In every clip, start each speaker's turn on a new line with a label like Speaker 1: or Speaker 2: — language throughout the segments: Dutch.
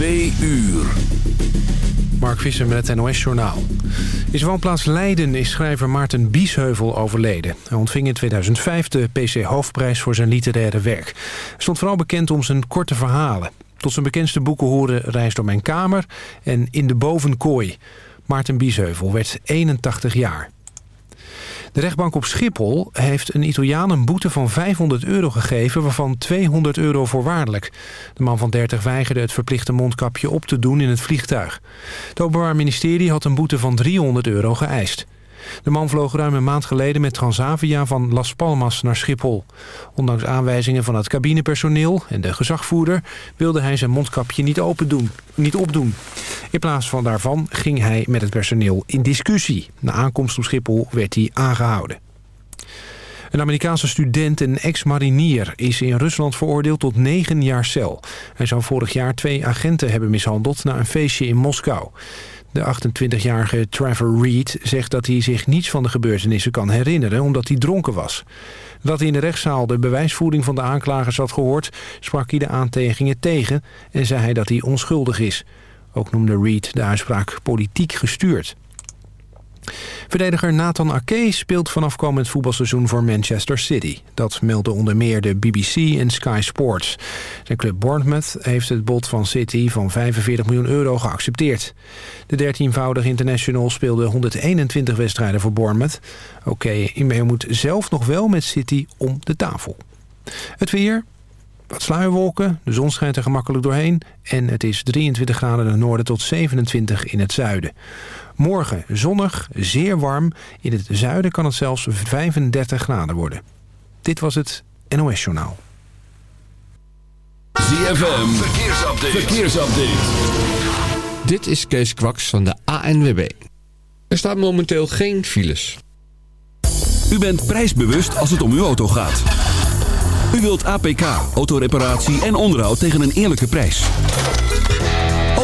Speaker 1: Twee uur.
Speaker 2: Mark Visser met het NOS-journaal. In zijn woonplaats Leiden is schrijver Maarten Biesheuvel overleden. Hij ontving in 2005 de PC Hoofdprijs voor zijn literaire werk. Hij stond vooral bekend om zijn korte verhalen. Tot zijn bekendste boeken horen Reis door mijn kamer en In de bovenkooi. Maarten Biesheuvel werd 81 jaar. De rechtbank op Schiphol heeft een Italiaan een boete van 500 euro gegeven... waarvan 200 euro voorwaardelijk. De man van 30 weigerde het verplichte mondkapje op te doen in het vliegtuig. Het Openbaar Ministerie had een boete van 300 euro geëist. De man vloog ruim een maand geleden met Transavia van Las Palmas naar Schiphol. Ondanks aanwijzingen van het cabinepersoneel en de gezagvoerder... wilde hij zijn mondkapje niet, open doen, niet opdoen. In plaats van daarvan ging hij met het personeel in discussie. Na aankomst op Schiphol werd hij aangehouden. Een Amerikaanse student en ex-marinier is in Rusland veroordeeld tot negen jaar cel. Hij zou vorig jaar twee agenten hebben mishandeld na een feestje in Moskou. De 28-jarige Trevor Reed zegt dat hij zich niets van de gebeurtenissen kan herinneren omdat hij dronken was. Dat hij in de rechtszaal de bewijsvoering van de aanklagers had gehoord, sprak hij de aantegingen tegen en zei hij dat hij onschuldig is. Ook noemde Reed de uitspraak politiek gestuurd. Verdediger Nathan Ake speelt vanaf komend voetbalseizoen voor Manchester City. Dat meldde onder meer de BBC en Sky Sports. Zijn club Bournemouth heeft het bod van City van 45 miljoen euro geaccepteerd. De 13-voudige international speelde 121 wedstrijden voor Bournemouth. Oké, okay, moet zelf nog wel met City om de tafel. Het weer, wat sluierwolken, de zon schijnt er gemakkelijk doorheen... en het is 23 graden in het noorden tot 27 in het zuiden. Morgen zonnig, zeer warm. In het zuiden kan het zelfs 35 graden worden. Dit was het NOS Journaal.
Speaker 1: ZFM, verkeersupdate. verkeersupdate.
Speaker 3: Dit is Kees Kwaks van de ANWB. Er staat momenteel geen files.
Speaker 1: U bent prijsbewust als het om uw auto gaat. U wilt APK, autoreparatie en onderhoud tegen een eerlijke prijs.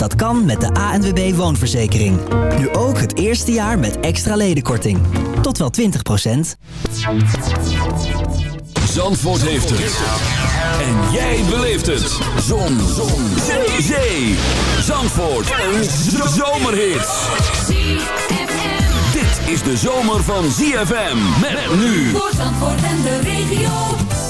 Speaker 4: Dat kan met de ANWB Woonverzekering. Nu ook het eerste jaar met extra ledenkorting. Tot wel 20%.
Speaker 1: Zandvoort heeft het. En jij beleeft het. Zon. Zon. Zee. Zee. Zandvoort. Een zomerhit. Dit is de zomer van ZFM. Met nu.
Speaker 5: Voor Zandvoort en de regio.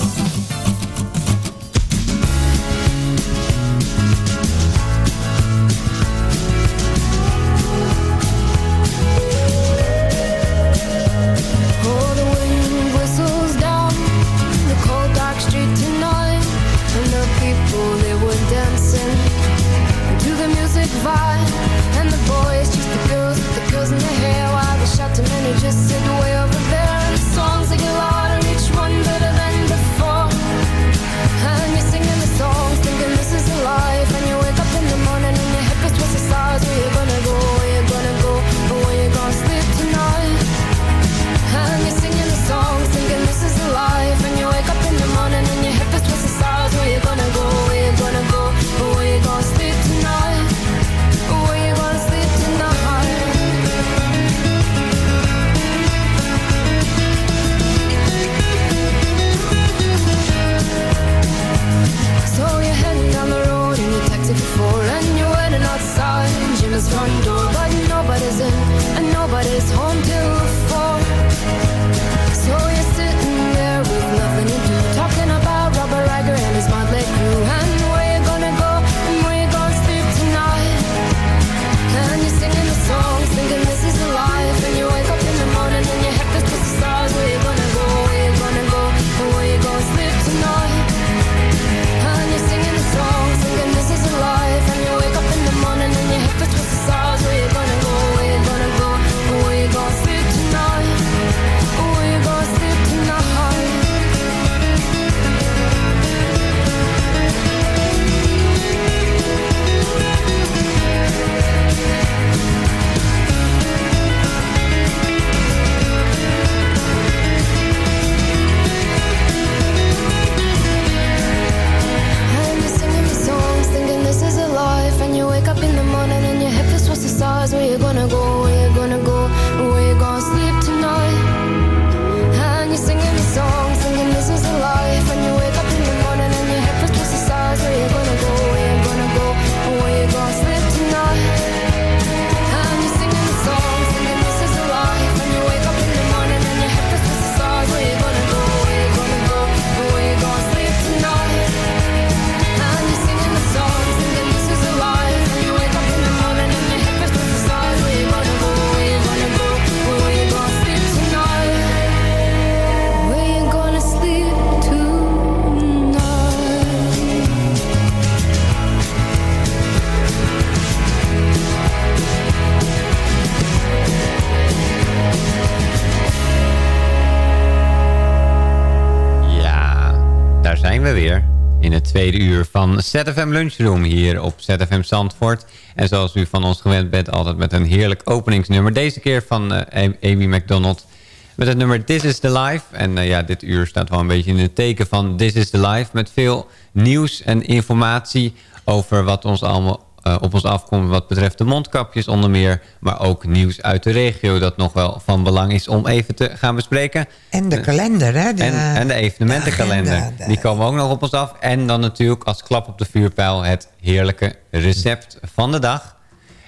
Speaker 6: Tweede uur van ZFM Lunchroom hier op ZFM Zandvoort. En zoals u van ons gewend bent, altijd met een heerlijk openingsnummer. Deze keer van uh, Amy McDonald met het nummer This is the Life. En uh, ja, dit uur staat wel een beetje in het teken van This is the Life. Met veel nieuws en informatie over wat ons allemaal uh, op ons afkomt wat betreft de mondkapjes onder meer. Maar ook nieuws uit de regio dat nog wel van belang is om even te gaan bespreken.
Speaker 7: En de kalender, hè? De,
Speaker 6: en, en, de evenementenkalender. De agenda, Die komen ook nog op ons af. En dan natuurlijk als klap op de vuurpijl het heerlijke recept van de dag.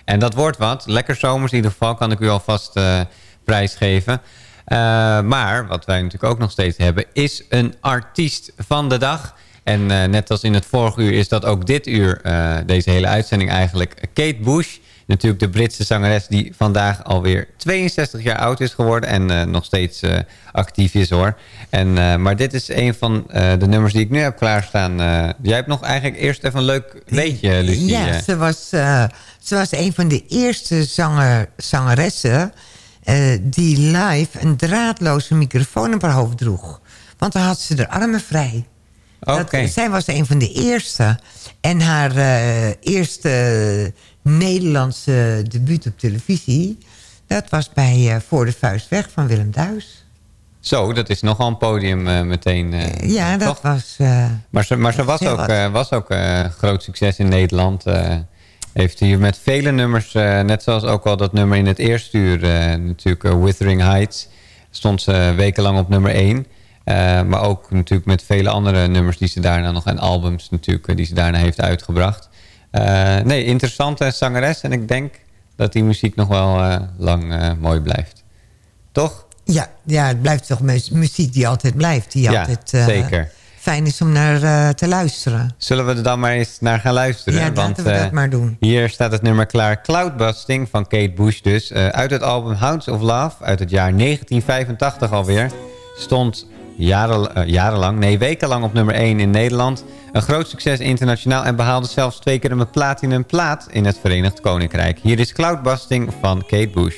Speaker 6: En dat wordt wat. Lekker zomers in ieder geval kan ik u alvast uh, prijsgeven. Uh, maar wat wij natuurlijk ook nog steeds hebben is een artiest van de dag... En uh, net als in het vorige uur is dat ook dit uur, uh, deze hele uitzending eigenlijk, Kate Bush. Natuurlijk de Britse zangeres die vandaag alweer 62 jaar oud is geworden en uh, nog steeds actief is hoor. En, maar dit is een van de nummers die ik nu heb klaarstaan. jij hebt nog eigenlijk eerst even een leuk weetje, Lucie.
Speaker 7: Ja, ze was, ze was een van de eerste zanger, zangeressen die live een draadloze microfoon op haar hoofd droeg. Want dan had ze de armen vrij.
Speaker 6: Okay.
Speaker 7: zij was een van de eerste. En haar uh, eerste Nederlandse debuut op televisie... dat was bij uh, Voor de Vuist Weg van Willem Duis.
Speaker 6: Zo, dat is nogal een podium uh, meteen.
Speaker 7: ja, dat
Speaker 6: toch?
Speaker 7: was...
Speaker 6: maar ze, maar ze was, ook, was ook groot succes in Nederland. heeft hier met vele nummers, net zoals ook al dat nummer in het eerste uur... natuurlijk Withering Heights, stond ze wekenlang op nummer 1... Uh, maar ook natuurlijk met vele andere nummers die ze daarna nog... en albums natuurlijk die ze daarna heeft uitgebracht. Uh, nee, interessante zangeres. En ik denk dat die muziek nog wel uh, lang mooi blijft. Toch?
Speaker 7: Ja, ja, het blijft toch muziek die altijd blijft. Die
Speaker 6: ja,
Speaker 7: altijd
Speaker 6: zeker.
Speaker 7: fijn is om naar te luisteren.
Speaker 6: Zullen we er dan maar eens naar gaan luisteren?
Speaker 7: Ja, laten Want, we dat maar doen.
Speaker 6: Hier staat het nummer klaar. Cloudbusting van Kate Bush dus. uit het album Hounds of Love uit het jaar 1985 alweer. Stond Jaren, uh, jarenlang, nee wekenlang op nummer 1 in Nederland. Een groot succes internationaal en behaalde zelfs twee keer een platinum plaat in het Verenigd Koninkrijk. Hier is Cloudbusting van Kate Bush.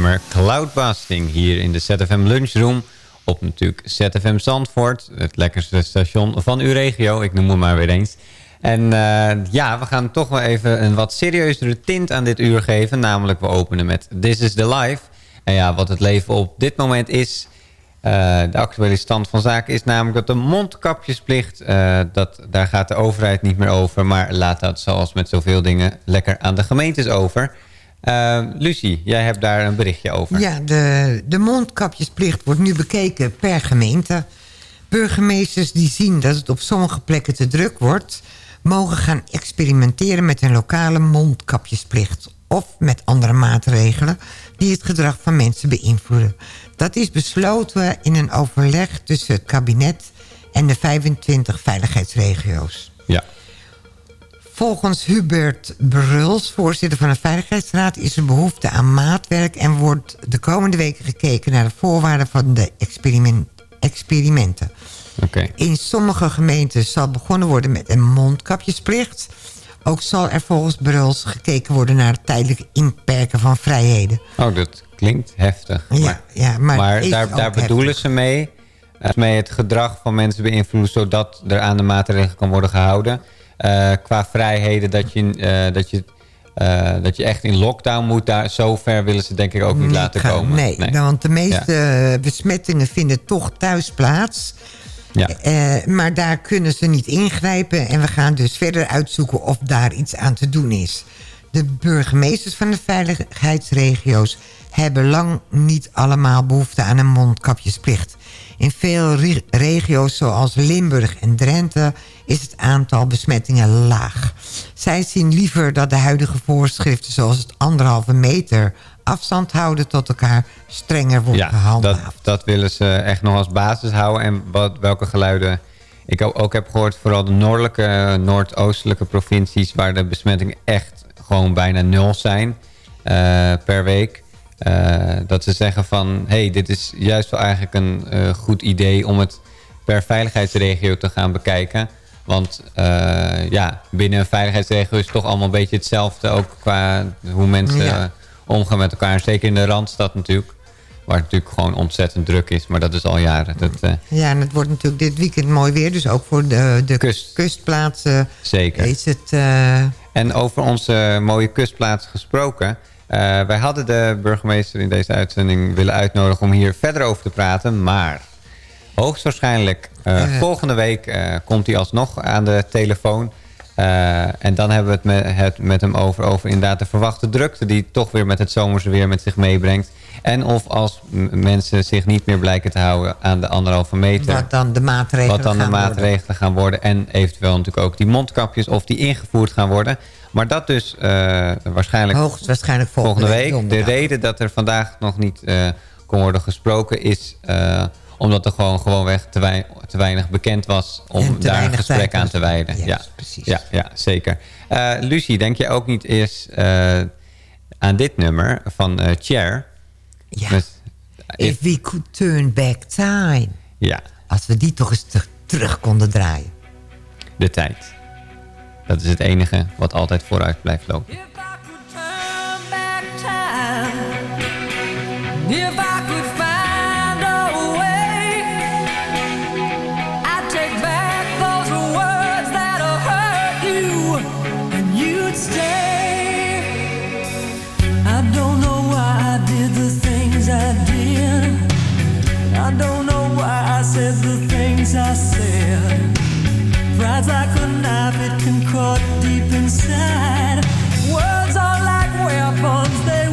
Speaker 6: Nummer Cloudbusting hier in de ZFM Lunchroom. Op natuurlijk ZFM Zandvoort. Het lekkerste station van uw regio. Ik noem het maar weer eens. En eh, ja, we gaan toch wel even een wat serieuzere tint aan dit uur geven. Namelijk we openen met This is the Life. En ja, wat het leven op dit moment is... eh, de actuele stand van zaken is namelijk dat de mondkapjesplicht... eh, dat, daar gaat de overheid niet meer over... maar laat dat zoals met zoveel dingen lekker aan de gemeentes over. Eh, Lucie, jij hebt daar een berichtje over.
Speaker 7: Ja, de, de mondkapjesplicht wordt nu bekeken per gemeente. Burgemeesters die zien dat het op sommige plekken te druk wordt... mogen gaan experimenteren met een lokale mondkapjesplicht... of met andere maatregelen die het gedrag van mensen beïnvloeden. Dat is besloten in een overleg tussen het kabinet en de 25 veiligheidsregio's.
Speaker 6: Ja.
Speaker 7: Volgens Hubert Bruls, voorzitter van de Veiligheidsraad... is er behoefte aan maatwerk en wordt de komende weken gekeken... naar de voorwaarden van de experiment, experimenten. In sommige gemeenten zal begonnen worden met een mondkapjesplicht. Ook zal er volgens Bruls gekeken worden naar het tijdelijk inperken van vrijheden.
Speaker 6: Oh, dat klinkt heftig.
Speaker 7: Ja,
Speaker 6: maar
Speaker 7: ja, maar, is
Speaker 6: daar, daar bedoelen
Speaker 7: heftig.
Speaker 6: ze mee... eh, mee het gedrag van mensen beïnvloeden... zodat er aan de maatregelen kan worden gehouden. Eh, qua vrijheden dat je, eh, dat, je, eh, dat je echt in lockdown moet... Daar, zover willen ze denk ik ook niet,
Speaker 7: Niet
Speaker 6: laten
Speaker 7: gaan.
Speaker 6: komen.
Speaker 7: Nee, nou, want de meeste besmettingen vinden toch thuis plaats.
Speaker 6: Ja.
Speaker 7: Maar daar kunnen ze niet ingrijpen. En we gaan dus verder uitzoeken of daar iets aan te doen is. De burgemeesters van de veiligheidsregio's hebben lang niet allemaal behoefte aan een mondkapjesplicht. In veel re- regio's zoals Limburg en Drenthe is het aantal besmettingen laag. Zij zien liever dat de huidige voorschriften zoals het anderhalve meter afstand houden tot elkaar strenger wordt
Speaker 6: Ja,
Speaker 7: gehandhaafd.
Speaker 6: dat, dat willen ze echt nog als basis houden. En wat, welke geluiden ik ook, heb gehoord... vooral de noordelijke, noordoostelijke provincies... waar de besmettingen echt gewoon bijna nul zijn eh, per week. Eh, dat ze zeggen van... hey, dit is juist wel eigenlijk een eh, goed idee... om het per veiligheidsregio te gaan bekijken... Want eh, ja, binnen een veiligheidsregio is het toch allemaal een beetje hetzelfde. Ook qua hoe mensen
Speaker 7: Ja.
Speaker 6: omgaan met elkaar. Zeker in de Randstad natuurlijk. Waar het natuurlijk gewoon ontzettend druk is. Maar dat is al jaren. Dat, eh,
Speaker 7: Ja, en het wordt natuurlijk dit weekend mooi weer. Dus ook voor de, de
Speaker 6: Kust.
Speaker 7: kustplaatsen
Speaker 6: zeker.
Speaker 7: is het... eh,
Speaker 6: En over onze mooie kustplaats gesproken. wij hadden de burgemeester in deze uitzending willen uitnodigen om hier verder over te praten. Maar hoogstwaarschijnlijk Eh. volgende week eh, komt hij alsnog aan de telefoon. Eh, en dan hebben we het met, het met hem over, over inderdaad de verwachte drukte... die toch weer met het zomerse weer met zich meebrengt. En of als mensen zich niet meer blijken te houden aan de anderhalve meter...
Speaker 7: wat dan de maatregelen
Speaker 6: wat dan de
Speaker 7: gaan worden.
Speaker 6: maatregelen gaan worden. En eventueel natuurlijk ook die mondkapjes of die ingevoerd gaan worden. Maar dat dus waarschijnlijk
Speaker 7: Hoogstwaarschijnlijk volgende,
Speaker 6: volgende week. De reden dat er vandaag nog niet kon worden gesproken is... omdat er gewoon gewoonweg te, wei- te weinig bekend was om daar een gesprek aan te wijden. Ja,
Speaker 7: precies.
Speaker 6: Ja, ja, zeker. Eh, Lucie, denk je ook niet eens eh, aan dit nummer van eh Cher?
Speaker 7: Ja.
Speaker 6: Met-
Speaker 7: If we could turn back time.
Speaker 6: ja,
Speaker 7: Als we die toch eens te- terug konden draaien.
Speaker 6: de tijd. Dat is het enige wat altijd vooruit blijft lopen.
Speaker 5: If I could turn back time, if I said the things I said. Pride's like a knife, it can cut deep inside. Words are like weapons, they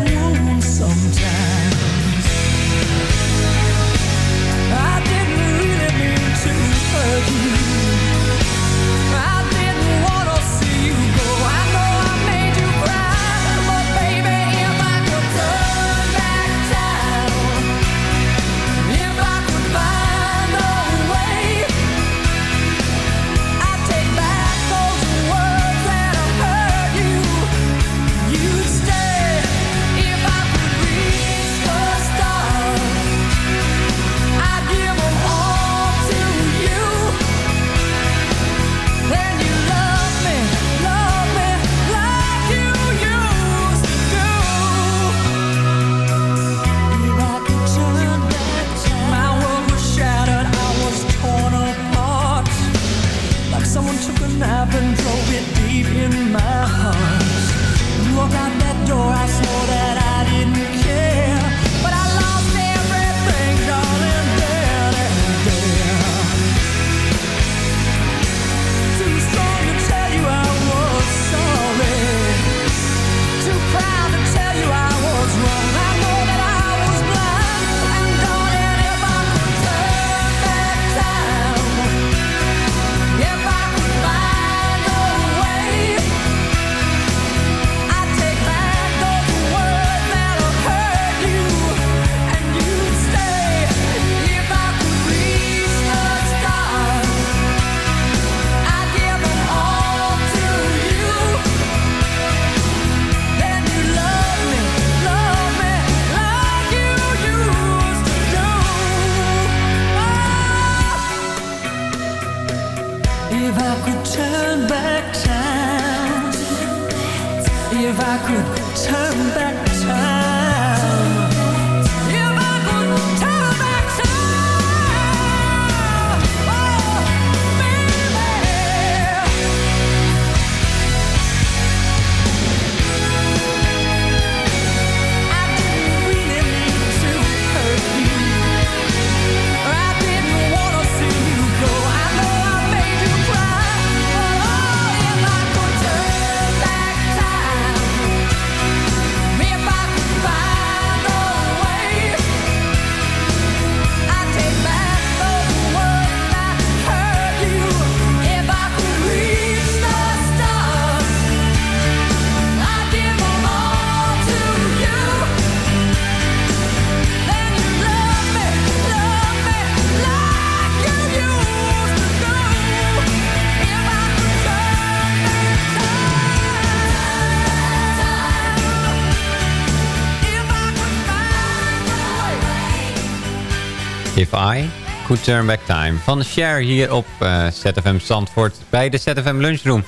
Speaker 5: Could Turn Back Time.
Speaker 6: Van Cher hier op eh, ZFM Zandvoort bij de ZFM Lunchroom.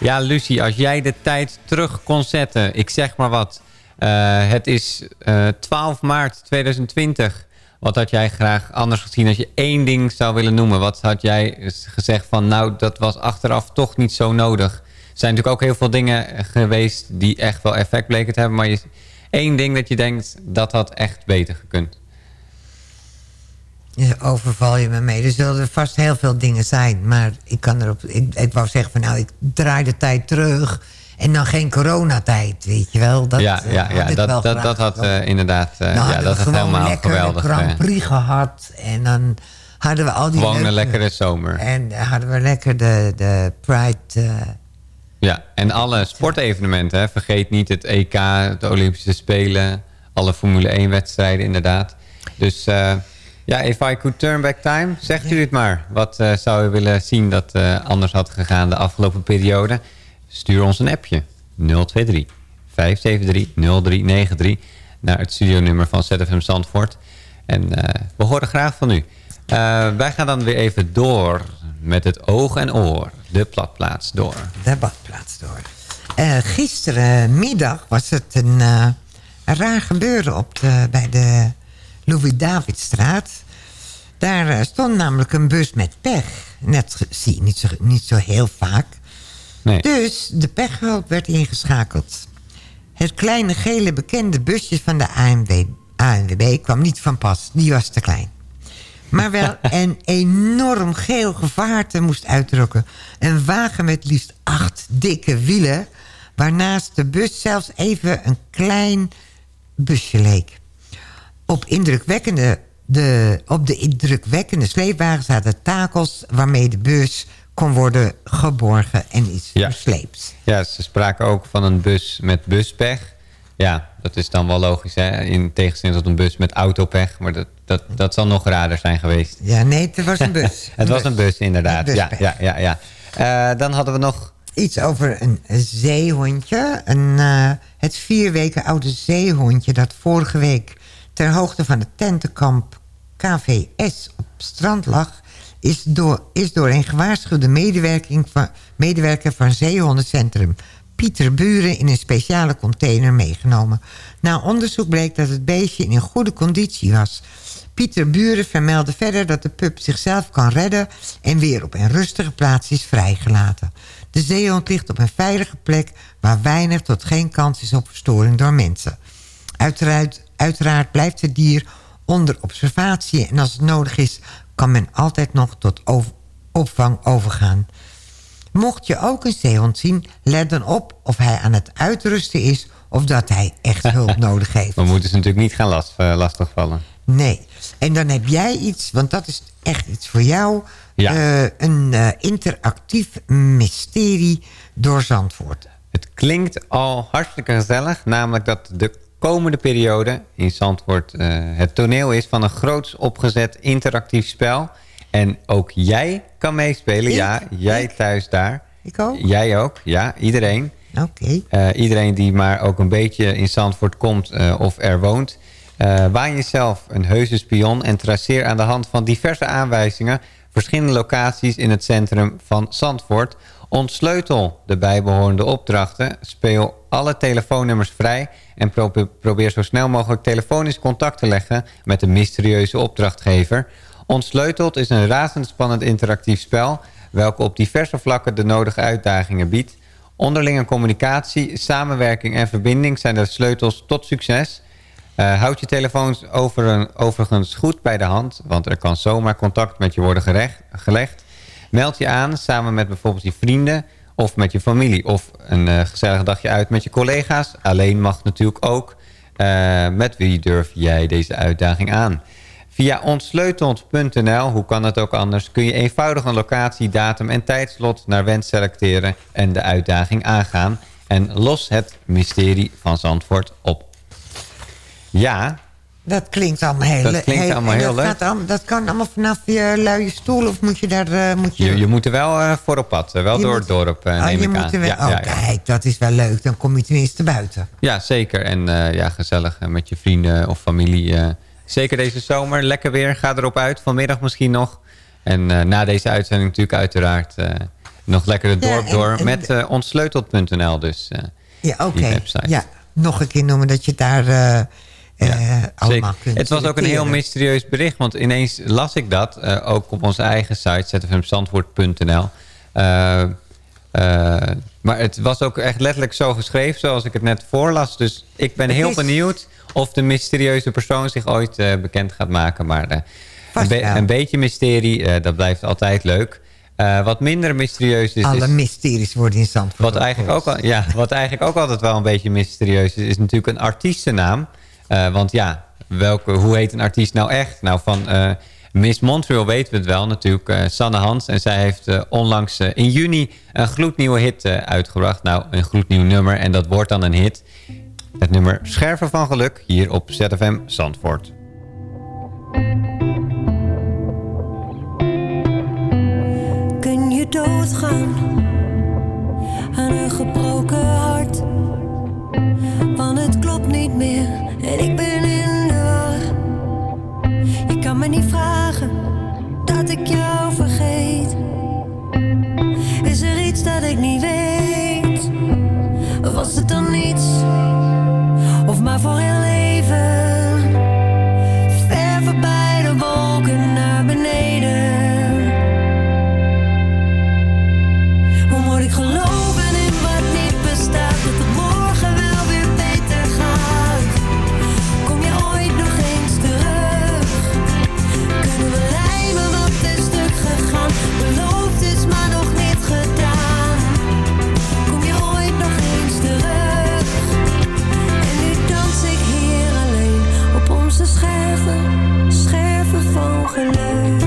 Speaker 6: Ja, Lucie, als jij de tijd terug kon zetten, ik zeg maar wat. eh, het is eh, 12 maart 2020. Wat had jij graag anders gezien als je één ding zou willen noemen? Wat had jij gezegd van, nou, dat was achteraf toch niet zo nodig? Er zijn natuurlijk ook heel veel dingen geweest die echt wel effect bleken te hebben. Maar één ding dat je denkt, dat had echt beter gekund.
Speaker 7: Overval je me mee. Er zullen vast heel veel dingen zijn. Maar ik kan erop. Ik, ik wou zeggen van nou, ik draai de tijd terug. En dan geen coronatijd, weet je wel. Dat,
Speaker 6: ja,
Speaker 7: eh,
Speaker 6: ja,
Speaker 7: had
Speaker 6: ja dat, had eh, inderdaad
Speaker 7: Dan
Speaker 6: ja, dat
Speaker 7: we
Speaker 6: had helemaal geweldig.
Speaker 7: de Grand Prix gehad. En dan hadden we al die
Speaker 6: gewoon een lekkere zomer.
Speaker 7: En dan hadden we lekker de, de Pride...
Speaker 6: Ja, en alle sportevenementen. Hè. Vergeet niet het EK, de Olympische Spelen. Alle Formule 1 wedstrijden inderdaad. Dus ja, if I could turn back time, zegt u het maar. Wat eh, zou u willen zien dat eh, anders had gegaan de afgelopen periode? Stuur ons een appje. 023 573 0393 naar het studionummer van ZFM Zandvoort. En eh, we horen graag van u. Wij gaan dan weer even door met het oog en oor. De platplaats door.
Speaker 7: de badplaats door. Gisterenmiddag was het een, een raar gebeuren op de, bij de Louis-Davidstraat. Daar eh, stond namelijk een bus met pech. Net zie je niet zo, niet zo heel vaak.
Speaker 6: Nee.
Speaker 7: Dus de pechhulp werd ingeschakeld. Het kleine gele bekende busje van de ANW, ANWB kwam niet van pas. Die was te klein. Maar wel een enorm geel gevaarte moest uitdrukken. Een wagen met liefst acht dikke wielen... waarnaast de bus zelfs even een klein busje leek. Op, indrukwekkende, de, op de indrukwekkende sleepwagen zaten takels... waarmee de bus kon worden geborgen en is
Speaker 6: Ja.
Speaker 7: versleept.
Speaker 6: Ja, ze spraken ook van een bus met buspech. Ja, dat is dan wel logisch, hè? In tegenstelling tot een bus met autopech. Maar dat, dat, dat zal nog raarder zijn geweest.
Speaker 7: Ja, nee, het was een bus.
Speaker 6: Het was een bus, inderdaad. Ja, ja, ja, ja. Eh, dan hadden we nog...
Speaker 7: Iets over een zeehondje. Een, eh, het vier weken oude zeehondje dat vorige week... ter hoogte van het tentenkamp KVS op strand lag... is door, is door een gewaarschuwde medewerking van, medewerker van Zeehondencentrum... Pieter Buren in een speciale container meegenomen. Na onderzoek bleek dat het beestje in goede conditie was... Pieter Buren vermeldde verder dat de pup zichzelf kan redden... en weer op een rustige plaats is vrijgelaten. De zeehond ligt op een veilige plek... waar weinig tot geen kans is op verstoring door mensen. Uiteraard, uiteraard blijft het dier onder observatie... en als het nodig is, kan men altijd nog tot opvang overgaan. Mocht je ook een zeehond zien, let dan op of hij aan het uitrusten is... of dat hij echt hulp nodig heeft.
Speaker 6: We moeten ze natuurlijk niet gaan last, eh, lastigvallen.
Speaker 7: Nee. En dan heb jij iets, want dat is echt iets voor jou.
Speaker 6: Ja.
Speaker 7: eh, een eh, interactief mysterie door Zandvoort.
Speaker 6: Het klinkt al hartstikke gezellig. Namelijk dat de komende periode in Zandvoort eh, het toneel is... van een groots opgezet interactief spel. En ook jij kan meespelen.
Speaker 7: Ik?
Speaker 6: Ja, jij
Speaker 7: Ik?
Speaker 6: thuis daar.
Speaker 7: Ik ook?
Speaker 6: Jij ook, ja, iedereen.
Speaker 7: Oké.
Speaker 6: Eh, iedereen die maar ook een beetje in Zandvoort komt eh, of er woont. waan jezelf een heuse spion en traceer aan de hand van diverse aanwijzingen... verschillende locaties in het centrum van Zandvoort. Ontsleutel de bijbehorende opdrachten. Speel alle telefoonnummers vrij en pro- probeer zo snel mogelijk telefonisch contact te leggen met de mysterieuze opdrachtgever. Ontsleuteld is een razendspannend interactief spel... welke op diverse vlakken de nodige uitdagingen biedt. Onderlinge communicatie, samenwerking en verbinding zijn de sleutels tot succes... Eh, houd je telefoons over een, overigens goed bij de hand, want er kan zomaar contact met je worden gerecht- gelegd. Meld je aan samen met bijvoorbeeld je vrienden of met je familie of een eh, gezellig dagje uit met je collega's. Alleen mag natuurlijk ook. Eh, met wie durf jij deze uitdaging aan? Via ontsleuteld.nl, hoe kan het ook anders, kun je eenvoudig een locatie, datum en tijdslot naar wens selecteren en de uitdaging aangaan. En los het mysterie van Zandvoort op. Ja,
Speaker 7: Dat klinkt allemaal heel
Speaker 6: Dat klinkt allemaal heel leuk.
Speaker 7: allemaal- dat kan allemaal vanaf je luie stoel of moet je daar... eh, moet je,
Speaker 6: Je, je moet er wel eh, voor op pad. eh, wel door het dorp, eh,
Speaker 7: Oh,
Speaker 6: neem
Speaker 7: je
Speaker 6: ik
Speaker 7: moet
Speaker 6: aan.
Speaker 7: er wel,
Speaker 6: ja,
Speaker 7: oh,
Speaker 6: ja, ja.
Speaker 7: kijk, dat is wel leuk. Dan kom je tenminste buiten.
Speaker 6: Ja, zeker. En ja, gezellig met je vrienden of familie. zeker deze zomer. Lekker weer. Ga erop uit. Vanmiddag misschien nog. En na deze uitzending natuurlijk uiteraard nog lekker het dorp
Speaker 7: en-
Speaker 6: door.
Speaker 7: en-
Speaker 6: met ontsleuteld.nl dus.
Speaker 7: Ja, oké. Ja, nog een keer noemen dat je daar eh, eh, allemaal
Speaker 6: Zeker.
Speaker 7: kunt
Speaker 6: Het was ook een heel mysterieus bericht. Want ineens las ik dat. eh, ook op onze eigen site. zfmzandvoort.nl Eh, eh, maar het was ook echt letterlijk zo geschreven. Zoals ik het net voorlas. Dus ik ben heel benieuwd. Of de mysterieuze persoon zich ooit bekend gaat maken. Maar eh, een,
Speaker 7: Vast
Speaker 6: be-
Speaker 7: wel.
Speaker 6: een beetje mysterie. dat blijft altijd leuk. Wat minder mysterieus is...
Speaker 7: Alle
Speaker 6: is
Speaker 7: mysteries worden in Zandvoort
Speaker 6: wat eigenlijk, ook, al- ja, wat eigenlijk ook altijd wel een beetje mysterieus is, is natuurlijk een artiestennaam. Eh, want ja, welke, hoe heet een artiest nou echt? Nou, van eh, Miss Montreal weten we het wel natuurlijk, eh, Sanne Hans. En zij heeft onlangs in juni een gloednieuwe hit uitgebracht. Nou, een gloednieuw nummer en dat wordt dan een hit. Het nummer Scherven van Geluk hier op ZFM Zandvoort.
Speaker 8: Kun je doodgaan aan een gebroken hart? Want het klopt niet meer en ik ben in de war. Je kan me niet vragen dat ik jou vergeet. Is er iets dat ik niet weet? Was het dan niets? Of maar voor heel leven? Scherven, van geluk.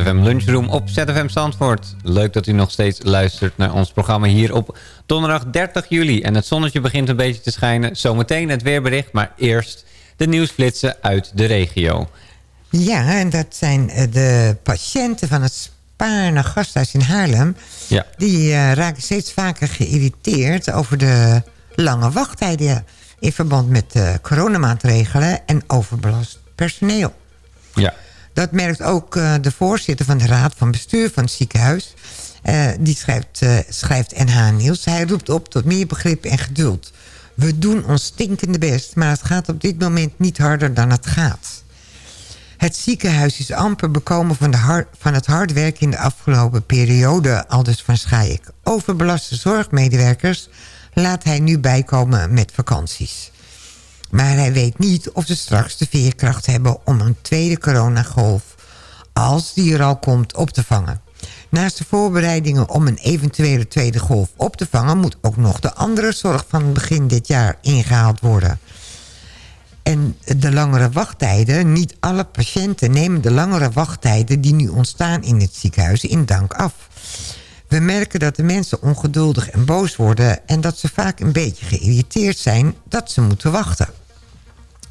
Speaker 6: ZFM Lunchroom op ZFM Zandvoort. Leuk dat u nog steeds luistert naar ons programma hier op donderdag 30 juli. En het zonnetje begint een beetje te schijnen. Zometeen het weerbericht, maar eerst de nieuwsflitsen uit de regio.
Speaker 7: Ja, en dat zijn eh, de patiënten van het Spaarne Gasthuis in Haarlem.
Speaker 6: Ja.
Speaker 7: Die eh, raken steeds vaker geïrriteerd over de lange wachttijden... in verband met de coronamaatregelen en overbelast personeel.
Speaker 6: Ja.
Speaker 7: Dat merkt ook eh, de voorzitter van de raad van bestuur van het ziekenhuis. Eh, die schrijft, eh, schrijft NH Nieuws. Hij roept op tot meer begrip en geduld. We doen ons stinkende best, maar het gaat op dit moment niet harder dan het gaat. Het ziekenhuis is amper bekomen van, de van het hard werk in de afgelopen periode, aldus van Schaik. Overbelaste zorgmedewerkers laat hij nu bijkomen met vakanties. Maar hij weet niet of ze straks de veerkracht hebben om een tweede coronagolf, als die er al komt, op te vangen. Naast de voorbereidingen om een eventuele tweede golf op te vangen... moet ook nog de andere zorg van begin dit jaar ingehaald worden. En de langere wachttijden, niet alle patiënten nemen de langere wachttijden... die nu ontstaan in het ziekenhuis in dank af. We merken dat de mensen ongeduldig en boos worden... en dat ze vaak een beetje geïrriteerd zijn dat ze moeten wachten.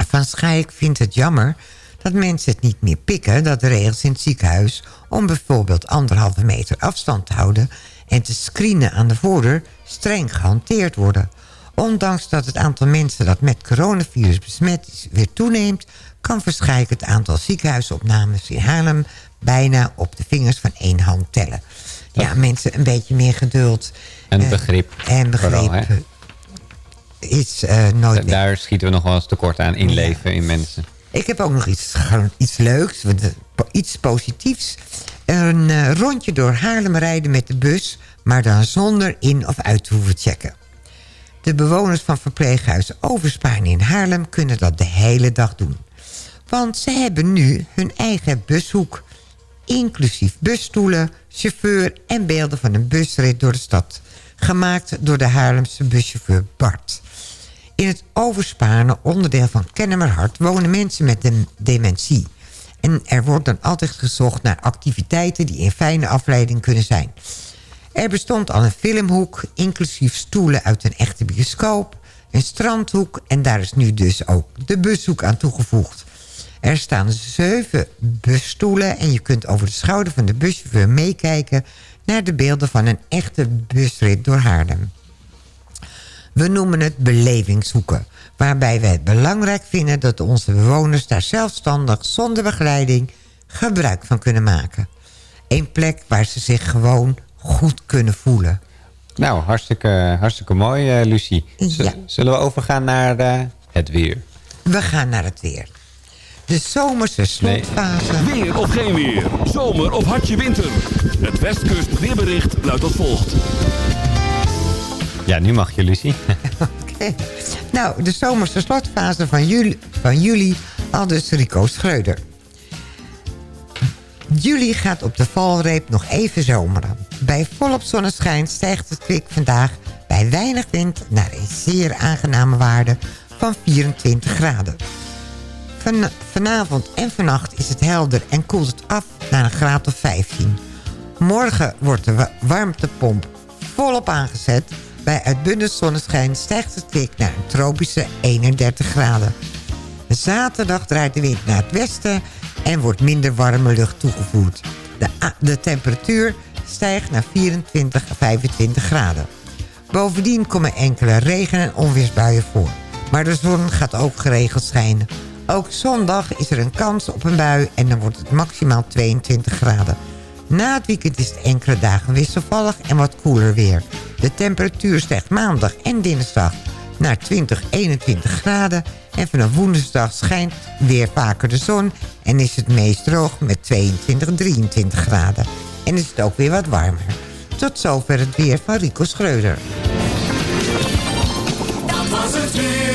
Speaker 7: Van Schaik vindt het jammer dat mensen het niet meer pikken... dat de regels in het ziekenhuis om bijvoorbeeld anderhalve meter afstand te houden... en te screenen aan de voordeur streng gehanteerd worden. Ondanks dat het aantal mensen dat met coronavirus besmet is weer toeneemt... kan Verschijk het aantal ziekenhuisopnames in Haarlem... bijna op de vingers van één hand tellen. Ja, mensen een beetje meer geduld.
Speaker 6: En
Speaker 7: eh,
Speaker 6: begrip.
Speaker 7: en begrip
Speaker 6: vooral,
Speaker 7: eh, nooit
Speaker 6: Da-. Daar schieten we nog wel eens tekort aan inleven in mensen.
Speaker 7: Ik heb ook nog iets, iets leuks, eh, iets positiefs. Een eh, rondje door Haarlem rijden met de bus... maar dan zonder in- of uit te hoeven checken. De bewoners van verpleeghuis Overspaan in Haarlem... kunnen dat de hele dag doen. Want ze hebben nu hun eigen bushoek... inclusief busstoelen, chauffeur en beelden van een busrit door de stad. Gemaakt door de Haarlemse buschauffeur Bart. In het Overspane, onderdeel van Kennemerhart... wonen mensen met dem- dementie. En er wordt dan altijd gezocht naar activiteiten... die een fijne afleiding kunnen zijn. Er bestond al een filmhoek, inclusief stoelen uit een echte bioscoop... een strandhoek en daar is nu dus ook de bushoek aan toegevoegd. Er staan zeven busstoelen en je kunt over de schouder van de buschauffeur meekijken... naar de beelden van een echte busrit door Haarlem. We noemen het belevingshoeken. Waarbij wij het belangrijk vinden dat onze bewoners daar zelfstandig zonder begeleiding gebruik van kunnen maken. Een plek waar ze zich gewoon goed kunnen voelen.
Speaker 6: Nou, hartstikke, hartstikke mooi, eh, Lucie. Z-
Speaker 7: Ja.
Speaker 6: Zullen we overgaan naar eh, het weer?
Speaker 7: We gaan naar het weer. De zomerse slotfase.
Speaker 1: Weer of geen weer. Zomer of hartje winter. Het Westkust weerbericht luidt als volgt.
Speaker 6: Ja, nu mag je, Lucie.
Speaker 7: Oké. Nou, de zomerse slotfase van juli, van juli al dus Rico Schreuder. Juli gaat op de valreep nog even zomeren. Bij volop zonneschijn stijgt het kwik vandaag bij weinig wind... naar een zeer aangename waarde van 24 graden. Van, vanavond en vannacht is het helder en koelt het af naar een graad of 15. Morgen wordt de wa- warmtepomp volop aangezet. Bij uitbundig zonneschijn stijgt het kwik naar een tropische 31 graden. Zaterdag draait de wind naar het westen en wordt minder warme lucht toegevoerd. De, de temperatuur stijgt naar 24 à 25 graden. Bovendien komen enkele regen- en onweersbuien voor. Maar de zon gaat ook geregeld schijnen. Ook zondag is er een kans op een bui en dan wordt het maximaal 22 graden. Na het weekend is het enkele dagen wisselvallig en wat koeler weer. De temperatuur stijgt maandag en dinsdag naar 20, 21 graden. En vanaf woensdag schijnt weer vaker de zon en is het meest droog met 22, 23 graden. En is het ook weer wat warmer. Tot zover het weer van Rico Schreuder.
Speaker 5: Dat was het weer.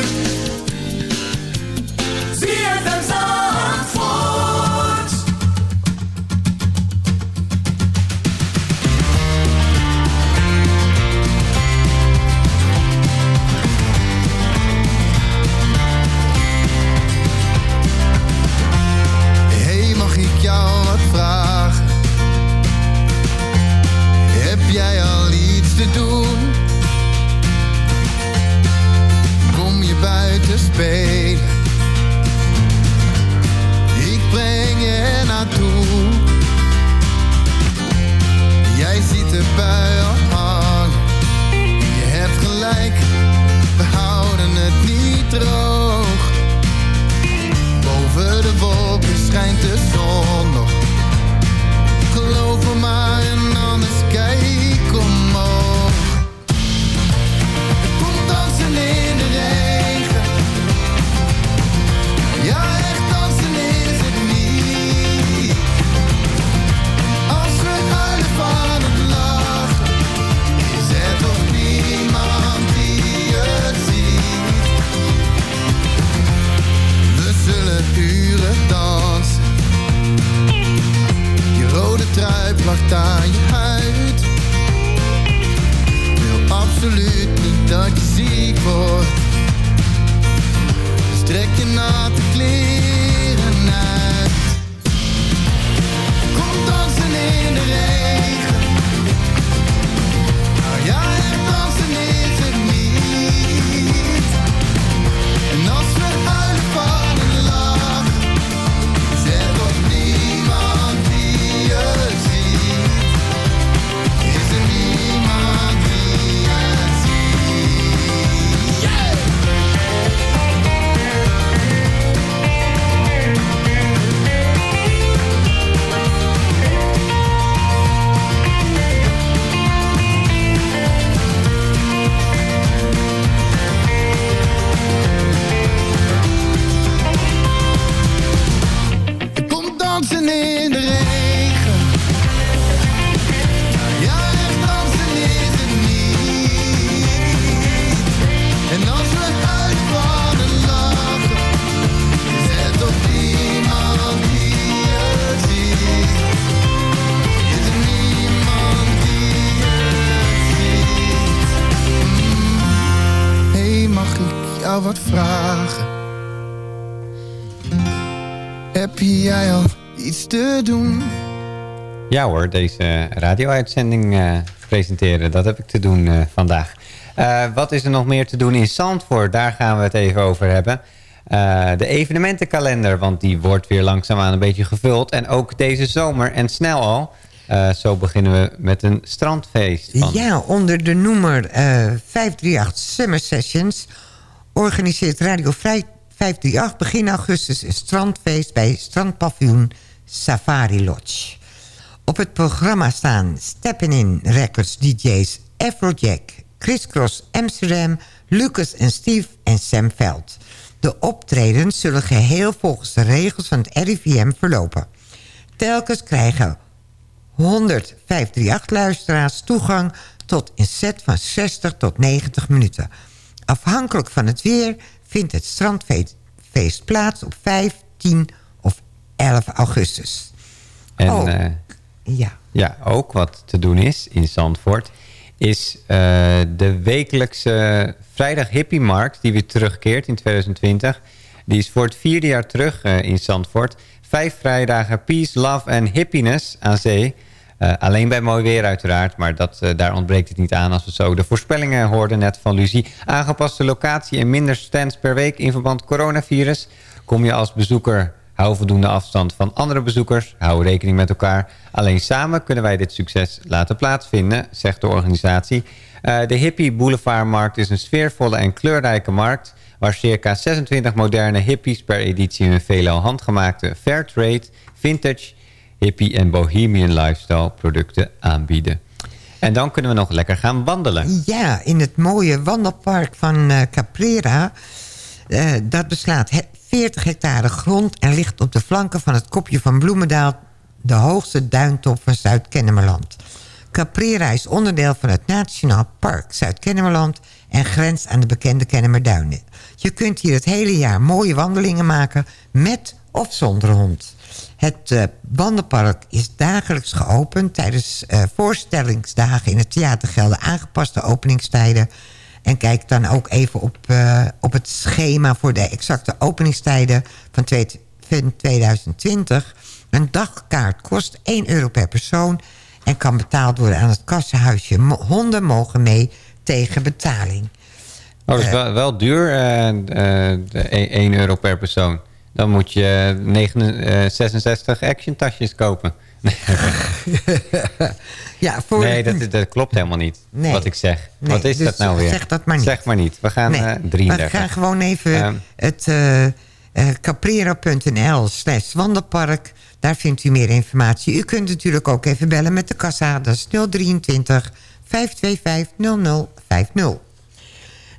Speaker 9: Te doen?
Speaker 6: Ja hoor, deze radio-uitzending eh, presenteren. Dat heb ik te doen eh, vandaag. Eh, wat is er nog meer te doen in Zandvoort? Daar gaan we het even over hebben. De evenementenkalender, want die wordt weer langzaamaan een beetje gevuld. En ook deze zomer en snel al. Zo beginnen we met een strandfeest. Van
Speaker 7: Ja, onder de noemer eh, 538 Summer Sessions... organiseert Radio Vrij 538 begin augustus een strandfeest... bij strandpaviljoen Safari Lodge. Op het programma staan Steppin' In Records DJ's Afrojack... Chris Cross Amsterdam, Lucas en Steve en Sam Veld. De optredens zullen geheel volgens de regels van het RIVM verlopen. Telkens krijgen 10538-luisteraars toegang tot een set van 60 tot 90 minuten. Afhankelijk van het weer vindt het strandfeest feest plaats op 5, 10 of 11 augustus.
Speaker 6: En
Speaker 7: Oh.
Speaker 6: eh,
Speaker 7: Ja,
Speaker 6: ja, ook wat te doen is in Zandvoort... is eh, de wekelijkse vrijdag hippiemarkt... die weer terugkeert in 2020. Die is voor het vierde jaar terug eh, in Zandvoort. Vijf vrijdagen peace, love en hippiness aan zee... Alleen bij mooi weer uiteraard, maar dat, daar ontbreekt het niet aan als we zo de voorspellingen hoorden net van Lucie. Aangepaste locatie en minder stands per week in verband coronavirus. Kom je als bezoeker, hou voldoende afstand van andere bezoekers. Hou rekening met elkaar. Alleen samen kunnen wij dit succes laten plaatsvinden, zegt de organisatie. Eh, de Hippie Boulevardmarkt is een sfeervolle en kleurrijke markt... waar circa 26 moderne hippies per editie hun veelal handgemaakte fairtrade, vintage hippie en bohemian lifestyle producten aanbieden. En dan kunnen we nog lekker gaan wandelen.
Speaker 7: ja in het mooie wandelpark van eh, Caprera... eh, dat beslaat he- 40 hectare grond... en ligt op de flanken van het kopje van Bloemendaal... de hoogste duintop van Zuid-Kennemerland. Caprera is onderdeel van het Nationaal Park Zuid-Kennemerland... en grenst aan de bekende Kennemerduinen. Je kunt hier het hele jaar mooie wandelingen maken... met of zonder hond. Het eh, wandelpark is dagelijks geopend... tijdens eh, voorstellingsdagen in het Theater gelden aangepaste openingstijden... En kijk dan ook even op, eh, op het schema voor de exacte openingstijden van, twee- van 2020. Een dagkaart kost 1 euro per persoon en kan betaald worden aan het kassenhuisje. Honden mogen mee tegen betaling.
Speaker 6: Oh, dat is wel, wel duur, eh, eh, de 1 euro per persoon. Dan moet je 9, eh, 66 action tasjes kopen.
Speaker 7: ja, voor...
Speaker 6: Nee, dat, dat klopt helemaal niet,
Speaker 7: Nee.
Speaker 6: wat ik zeg.
Speaker 7: Nee,
Speaker 6: wat is
Speaker 7: dus
Speaker 6: dat nou weer?
Speaker 7: zeg dat maar niet.
Speaker 6: Zeg maar niet. We gaan
Speaker 7: Nee,
Speaker 6: eh 33.
Speaker 7: We gaan gewoon even
Speaker 6: Ehm.
Speaker 7: het eh eh, caprera.nl slash wandelpark. Daar vindt u meer informatie. U kunt natuurlijk ook even bellen met de kassa. Dat is 023 525 0050.
Speaker 6: En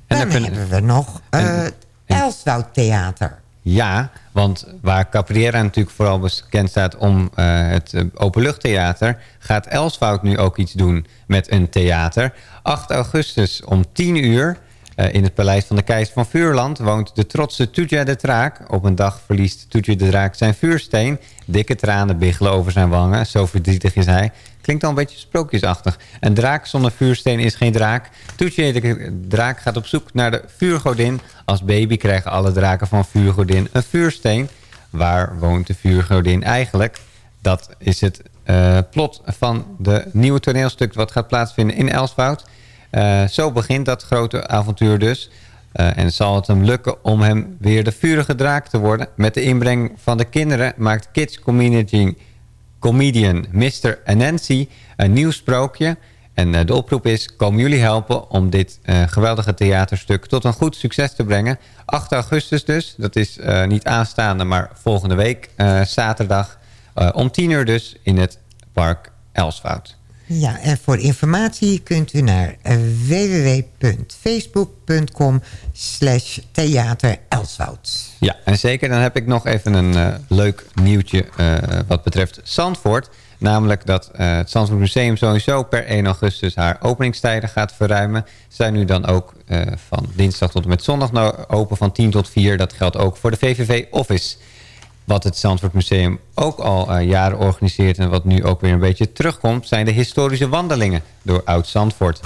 Speaker 7: Dan
Speaker 6: dan kunnen-
Speaker 7: hebben we nog eh
Speaker 6: En-
Speaker 7: Elswoud Theater.
Speaker 6: Ja, want waar Capriera natuurlijk vooral bekend staat om eh, het eh, openluchttheater... gaat Elswoud nu ook iets doen met een theater. 8 augustus om 10 uur eh, in het paleis van de keizer van Vuurland... woont de trotse Tuja de Draak. Op een dag verliest Tuja de Draak zijn vuursteen. Dikke tranen biggelen over zijn wangen. Zo verdrietig is hij. Klinkt al een beetje sprookjesachtig. Een draak zonder vuursteen is geen draak. Toetje de draak gaat op zoek naar de vuurgodin. Als baby krijgen alle draken van vuurgodin een vuursteen. Waar woont de vuurgodin eigenlijk? Dat is het eh, plot van de nieuwe toneelstuk... wat gaat plaatsvinden in Elswoud. Eh, zo begint dat grote avontuur dus. Eh, en zal het hem lukken om hem weer de vurige draak te worden. Met de inbreng van de kinderen maakt Kids Community comedian Mr. Anansi een nieuw sprookje. En eh, de oproep is, komen jullie helpen om dit eh, geweldige theaterstuk tot een goed succes te brengen. 8 augustus dus, dat is eh, niet aanstaande, maar volgende week, zaterdag, om 10 uur dus in het park Elswoud.
Speaker 7: Ja, en voor informatie kunt u naar www.facebook.com slash theater.
Speaker 6: Ja, en zeker. Dan heb ik nog even een eh, leuk nieuwtje eh, wat betreft Zandvoort. Namelijk dat eh, het Zandvoort Museum sowieso per 1 augustus haar openingstijden gaat verruimen. Zijn nu dan ook van dinsdag tot en met zondag nou open van 10 tot 4. Dat geldt ook voor de VVV Office. Wat het Zandvoort Museum ook al eh, jaren organiseert... en wat nu ook weer een beetje terugkomt... zijn de historische wandelingen door Oud-Zandvoort.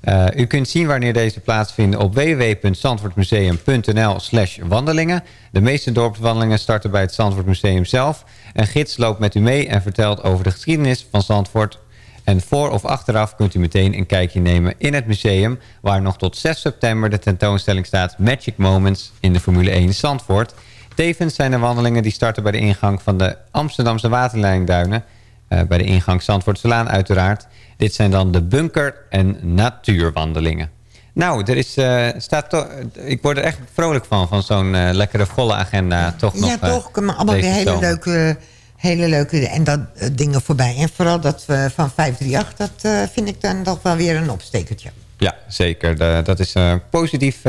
Speaker 6: Eh, u kunt zien wanneer deze plaatsvinden op www.zandvoortmuseum.nl slash wandelingen. De meeste dorpswandelingen starten bij het Zandvoort Museum zelf. Een gids loopt met u mee en vertelt over de geschiedenis van Zandvoort... En voor of achteraf kunt u meteen een kijkje nemen in het museum... waar nog tot 6 september de tentoonstelling staat... Magic Moments in de Formule 1 Zandvoort. Tevens zijn er wandelingen die starten bij de ingang van de Amsterdamse waterlijnduinen... eh, bij de ingang Zandvoortselaan uiteraard. Dit zijn dan de bunker- en natuurwandelingen. Nou, er is, eh, staat ik word er echt vrolijk van, van zo'n eh, lekkere volle agenda. Toch nog,
Speaker 7: ja, toch. Maar allemaal weer hele
Speaker 6: zomer.
Speaker 7: leuke, hele leuke en dat, dingen voorbij. En vooral dat we van 538, dat vind ik dan toch wel weer een opstekertje.
Speaker 6: Ja, zeker. De- dat is een positief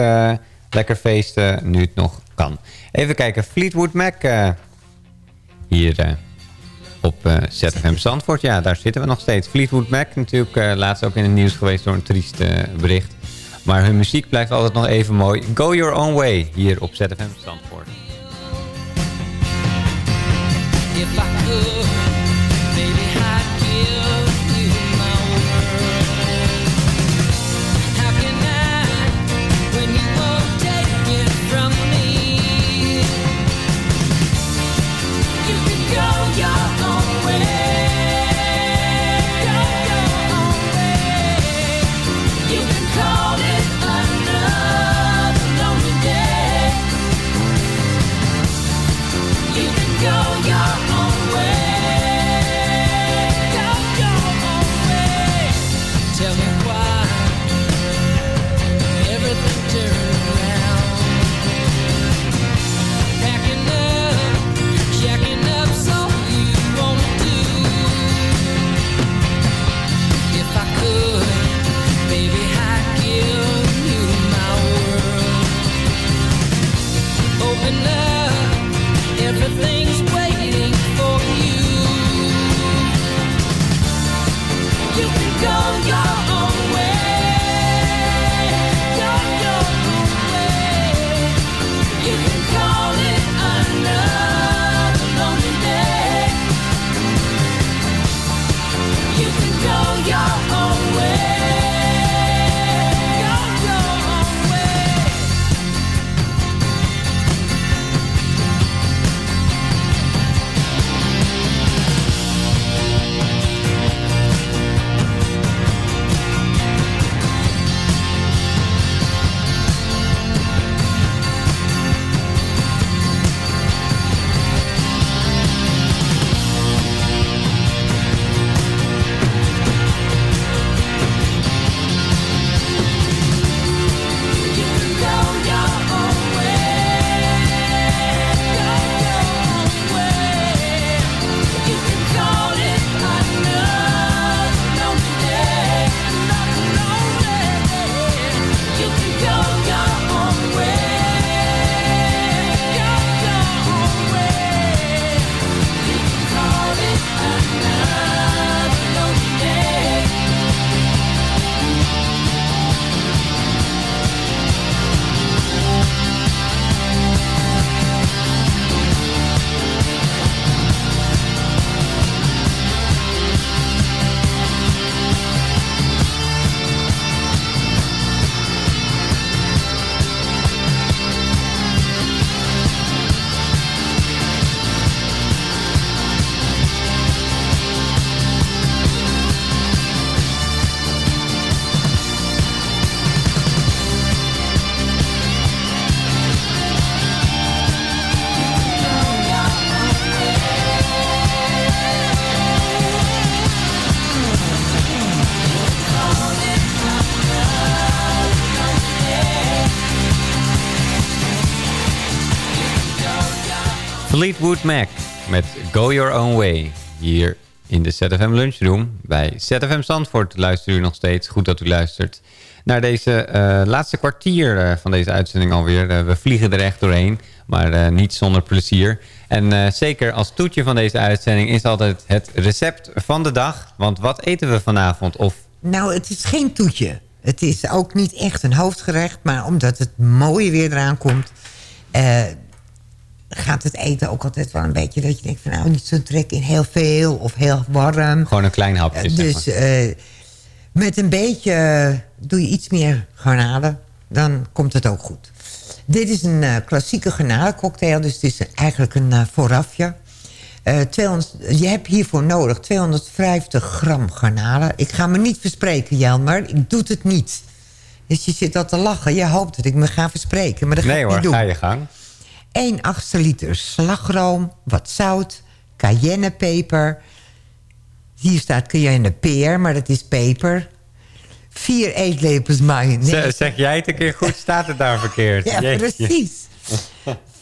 Speaker 6: lekker feest eh, nu het nog kan. Even kijken, Fleetwood Mac eh, hier eh, op eh, ZFM Zandvoort. Ja, daar zitten we nog steeds. Fleetwood Mac natuurlijk laatst ook in het nieuws geweest door een triest bericht. Maar hun muziek blijft altijd nog even mooi. Go Your Own Way hier op ZFM Zandvoort.
Speaker 5: If I
Speaker 6: Fleetwood Mac met Go Your Own Way hier in de ZFM Lunchroom. Bij ZFM Zandvoort luistert u nog steeds. Goed dat u luistert. Naar deze eh, laatste kwartier eh, van deze uitzending alweer. Eh, we vliegen er echt doorheen, maar niet zonder plezier. En zeker als toetje van deze uitzending is altijd het recept van de dag. Want wat eten we vanavond? Of
Speaker 7: Nou, het is geen toetje. Het is ook niet echt een hoofdgerecht. Maar omdat het mooie weer eraan komt... gaat het eten ook altijd wel een beetje... dat je denkt van nou, niet zo trek in heel veel of heel warm.
Speaker 6: gewoon een klein hapje,
Speaker 7: Eh,
Speaker 6: zeg
Speaker 7: dus
Speaker 6: maar.
Speaker 7: eh, met een beetje... eh, doe je iets meer garnalen, dan komt het ook goed. Dit is een klassieke garnalencocktail. Dus het is eigenlijk een voorafje. Eh, 200, je hebt hiervoor nodig 250 gram garnalen. Ik ga me niet verspreken, Jelmer. Ik doe het niet. Dus je zit al te lachen. Je hoopt dat ik me ga verspreken. Maar dat ga
Speaker 6: Nee
Speaker 7: ik
Speaker 6: hoor,
Speaker 7: niet doen.
Speaker 6: ga je gang.
Speaker 7: 1 achtste liter slagroom, wat zout, cayennepeper. Hier staat cayennepeer, maar dat is peper. 4 eetlepels mayonaise.
Speaker 6: Zeg jij het een keer goed, staat het daar verkeerd?
Speaker 7: Ja,
Speaker 6: Jeetje.
Speaker 7: precies.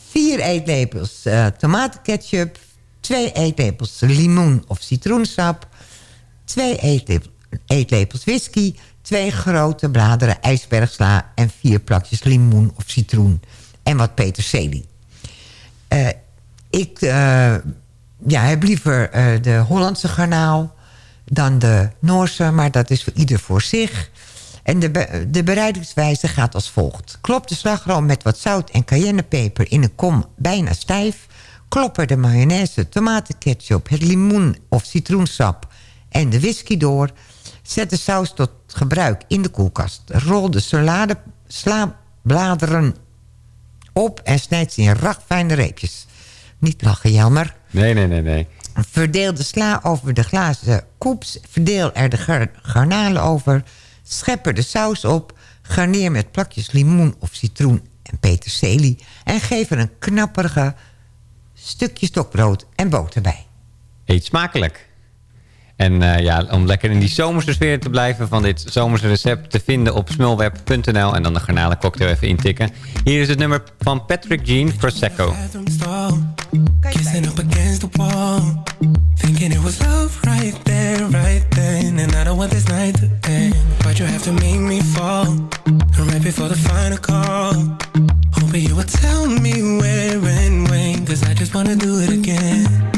Speaker 7: 4 eetlepels eh tomatenketchup. 2 eetlepels limoen of citroensap. 2 eetlepels, eetlepels whisky. 2 grote bladeren ijsbergsla. En 4 plakjes limoen of citroen. En wat peterselie. Eh, ik eh, ja, heb liever eh, de Hollandse garnaal dan de Noorse, maar dat is voor ieder voor zich. En de, de bereidingswijze gaat als volgt. Klop de slagroom met wat zout en cayennepeper in een kom bijna stijf. Klop er de mayonaise, tomatenketchup, het limoen of citroensap en de whisky door. Zet de saus tot gebruik in de koelkast. Rol de salade, slaabladeren op en snijd ze in ragfijne reepjes. Niet lachen, Jelmer.
Speaker 6: Nee, nee, nee, nee.
Speaker 7: Verdeel de sla over de glazen koeps. Verdeel er de gar- garnalen over. Schep er de saus op. Garneer met plakjes limoen of citroen en peterselie. En geef er een knapperige stukje stokbrood en boter bij.
Speaker 6: Eet smakelijk. En eh, ja, om lekker in die zomerse sfeer te blijven van dit zomerse recept te vinden op smulweb.nl en dan de garnalencocktail even intikken. Hier is het nummer van Patrick Jean, Prosecco.
Speaker 10: Kissing up against the wall. Thinking it was love right there, right then. And I don't want this night to end. But you have to make me fall. Right before the final call. Hoping you would tell me where and when. Cause I just wanna do it again.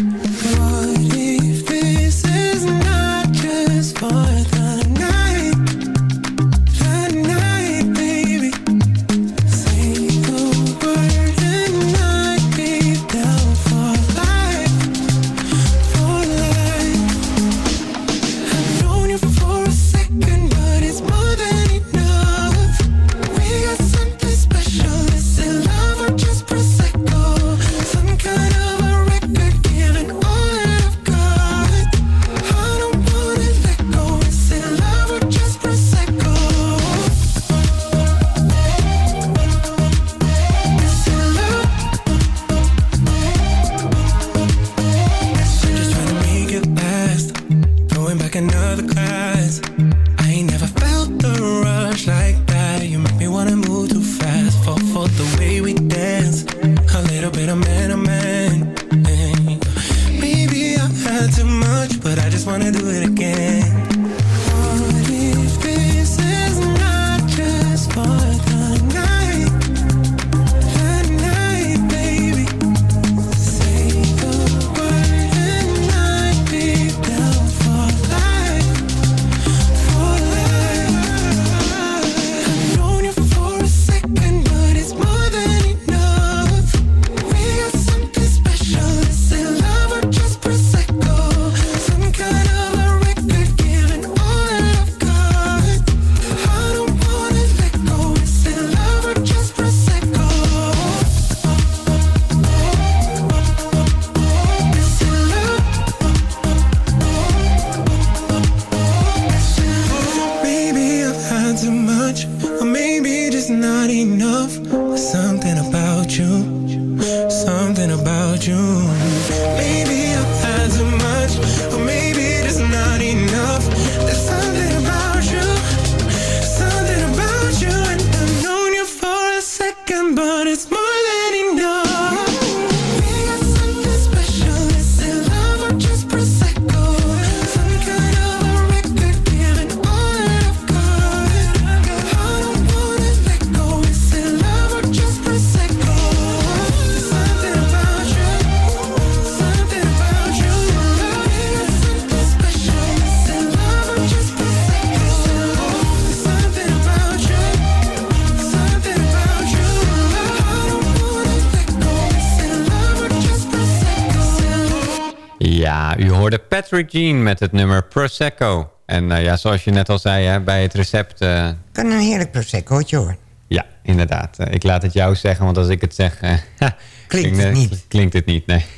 Speaker 6: Patrick Jean met het nummer Prosecco. En eh, ja, zoals je net al zei, hè, bij het recept... eh,
Speaker 7: Kan een heerlijk proseccootje hoor.
Speaker 6: ja, inderdaad. Eh, ik laat het jou zeggen, want als ik het zeg...
Speaker 7: Klinkt het niet.
Speaker 6: Klinkt het niet, nee.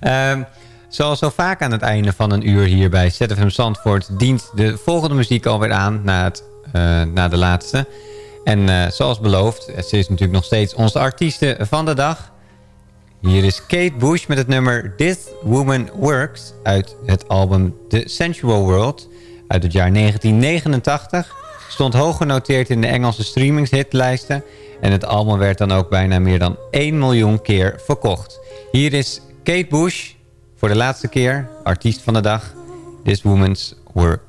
Speaker 6: Ehm, zoals zo vaak aan het einde van een uur hier bij ZFM Zandvoort... dient de volgende muziek alweer aan na, het, na de laatste. En zoals beloofd, ze is natuurlijk nog steeds onze artieste van de dag... Hier is Kate Bush met het nummer This Woman Works uit het album The Sensual World uit het jaar 1989. Stond hoog genoteerd in de Engelse streamingshitlijsten en het album werd dan ook bijna meer dan 1 miljoen keer verkocht. Hier is Kate Bush voor de laatste keer, artiest van de dag, This Woman's Work.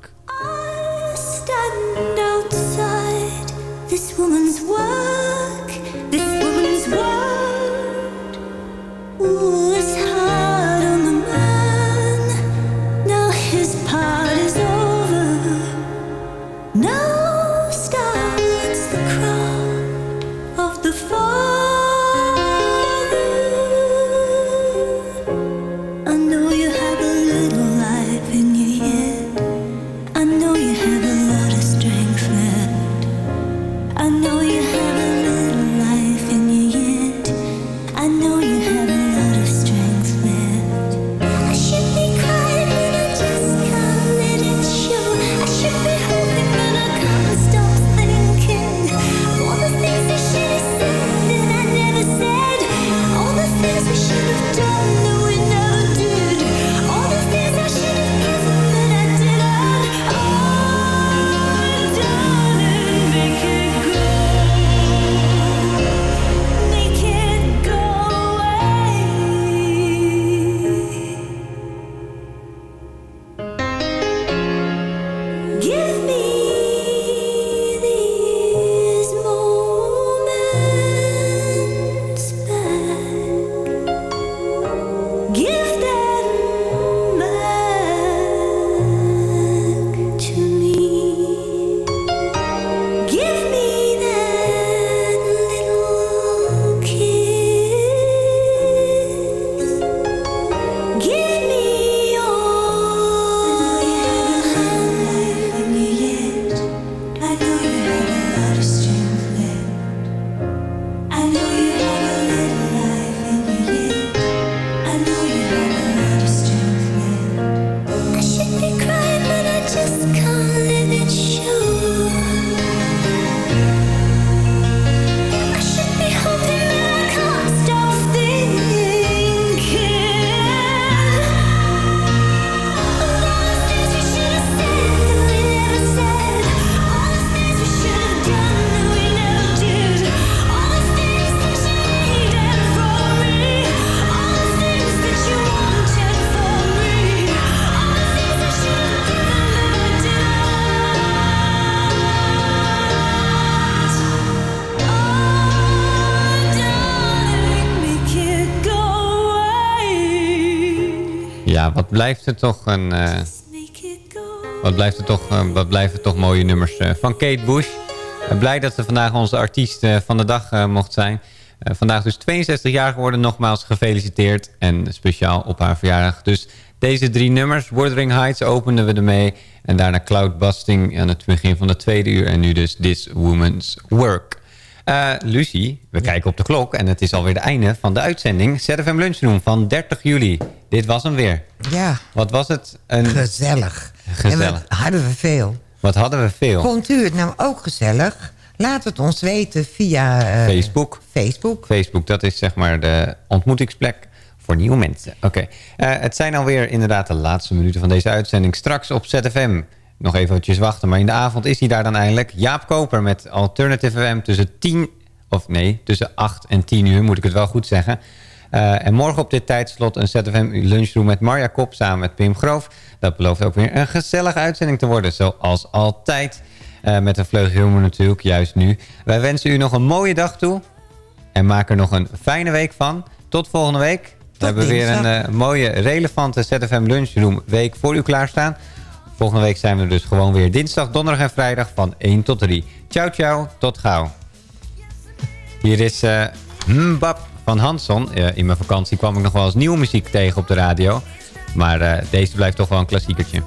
Speaker 6: Ja, wat blijft er toch een... eh, wat, blijft er toch, eh, wat blijven toch mooie nummers eh, van Kate Bush. Blij dat ze vandaag onze artiest van de dag mocht zijn. Vandaag dus 62 jaar geworden. Nogmaals gefeliciteerd. En speciaal op haar verjaardag. Dus deze drie nummers. Wuthering Heights openden we ermee. En daarna Cloudbusting aan het begin van de tweede uur. En nu dus This Woman's Work. Eh Lucie, we kijken op de klok. En het is alweer het einde van de uitzending. ZFM Lunchroom van 30 juli. Dit was hem weer.
Speaker 7: Ja.
Speaker 6: Wat was het? Een...
Speaker 7: Gezellig.
Speaker 6: Gezellig.
Speaker 7: En wat hadden we veel.
Speaker 6: Wat hadden we veel?
Speaker 7: Vond u het nou ook gezellig? Laat het ons weten via... eh,
Speaker 6: Facebook.
Speaker 7: Facebook.
Speaker 6: Facebook, dat is zeg maar de ontmoetingsplek voor nieuwe mensen. Oké. Eh, het zijn alweer inderdaad de laatste minuten van deze uitzending. Straks op ZFM. Nog eventjes wachten, maar in de avond is hij daar dan eindelijk. Jaap Koper met Alternative FM tussen 10... Of nee, tussen 8 en 10 uur, moet ik het wel goed zeggen. Eh, en morgen op dit tijdslot een ZFM lunchroom met Marja Kop samen met Pim Groof. Dat belooft ook weer een gezellige uitzending te worden, zoals altijd. Eh, met een vleugel humor natuurlijk, juist nu. Wij wensen u nog een mooie dag toe. En maak er nog een fijne week van. Tot volgende week. We hebben weer een eh, mooie, relevante ZFM Lunchroom week voor u klaarstaan. Volgende week zijn we dus gewoon weer dinsdag, donderdag en vrijdag van 1 tot 3. Ciao, ciao. Tot gauw. Hier is eh Mbap van Hanson. Eh, in mijn vakantie kwam ik nog wel eens nieuwe muziek tegen op de radio. Maar eh, deze blijft toch wel een klassiekertje.
Speaker 11: Tot